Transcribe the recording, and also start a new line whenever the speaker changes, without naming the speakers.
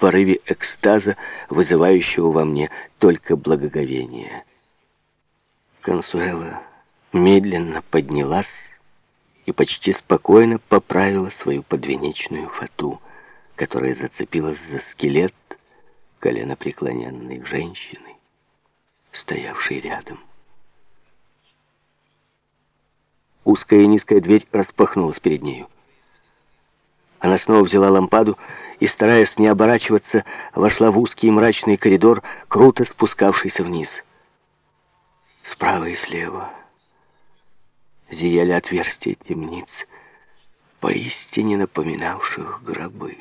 порыве экстаза, вызывающего во мне только благоговение. Консуэла медленно поднялась и почти спокойно поправила свою подвенечную фату, которая зацепилась за скелет коленопреклоненной женщины, стоявшей рядом. Узкая и низкая дверь распахнулась перед нею. Она снова взяла лампаду и, стараясь не оборачиваться, вошла в узкий мрачный коридор, круто спускавшийся вниз. Справа и слева зияли отверстия темниц, поистине напоминавших гробы.